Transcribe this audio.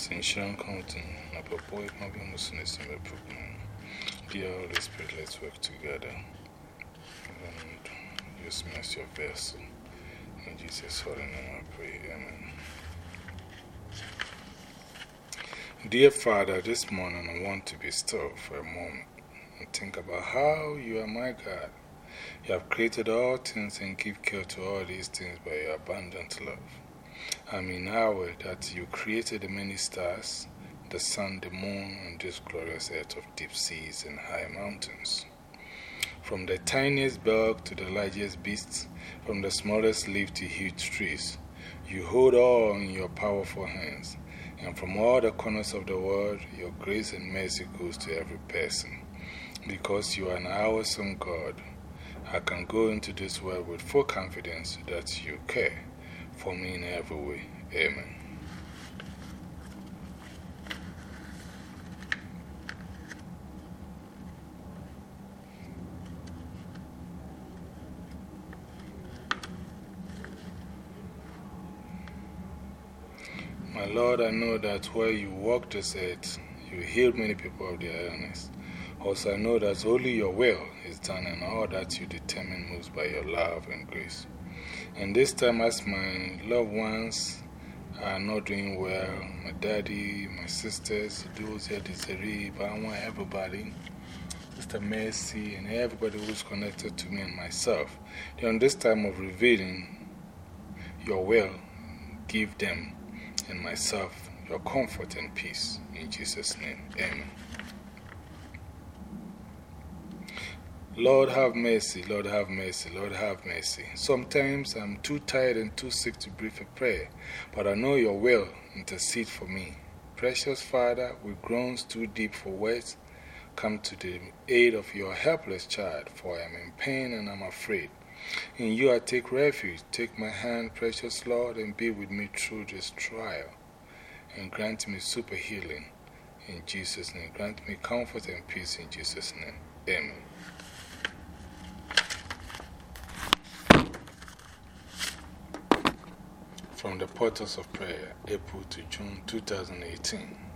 Sinshan County, Napapoy, Mabim Muslims in the program. Dear Holy Spirit, let's work together. And use me as your vessel. In Jesus' holy name I pray. Amen. Dear Father, this morning I want to be still for a moment and think about how you are my God. You have created all things and give care to all these things by your abundant love. I mean, our that you created the many stars, the sun, the moon, and this glorious earth of deep seas and high mountains. From the tiniest bug to the largest beasts, from the smallest leaf to huge trees, you hold all in your powerful hands. And from all the corners of the world, your grace and mercy goes to every person. Because you are an awesome God, I can go into this world with full confidence that you care for me in every way. Amen. My Lord, I know that where you walk this earth, you heal many people of their illness. Also, I know that only your will is done and all that you determine moves by your love and grace. And this time, as my loved ones are not doing well, my daddy, my sisters, those here, Desiree, but I want everybody, Sister Mercy, and everybody who's connected to me and myself, during this time of revealing your will, give them and myself your comfort and peace. In Jesus' name, amen. Lord have mercy, Lord have mercy, Lord have mercy. Sometimes I'm too tired and too sick to breathe a prayer, but I know your will intercede for me. Precious Father, with groans too deep for words, come to the aid of your helpless child, for I am in pain and I'm afraid. In you I take refuge. Take my hand, precious Lord, and be with me through this trial. And grant me super healing in Jesus' name. Grant me comfort and peace in Jesus' name. Amen. From the Portals of Prayer, April to June 2018.